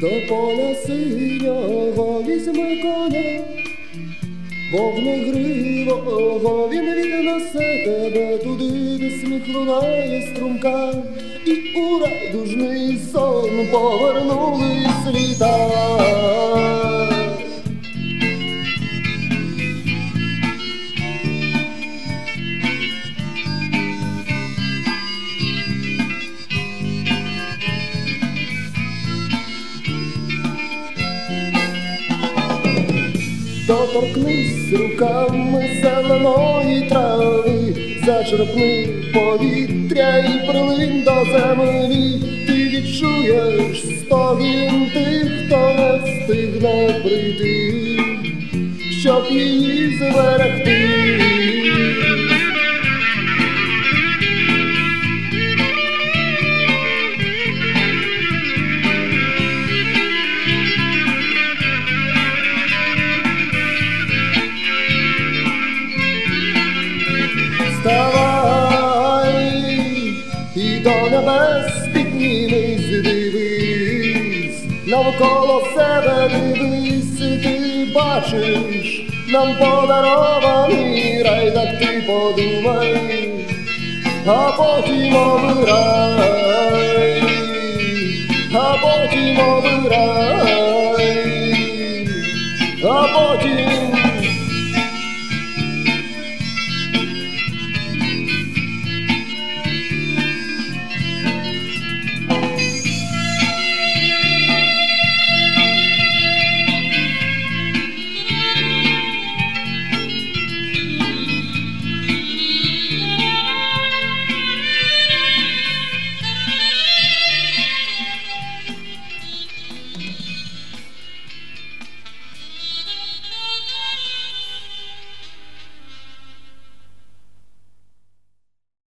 до поля синього візьми коня, вогнегривого він віднесе тебе туди, де сміх лунає струмка, і у райдужний сон повернулись літа. Доторкнись руками зеленої трави, зачерпни повітря і прилинь до землі, ти відчуєш стогін тих, хто не встигне прийти, щоб її зберегти. вставай, і до небес піднімись, дивись, навколо себе дивись, ти бачиш, нам подарований рай, так ти подумай, а потім обирай, а потім обирай, а потім.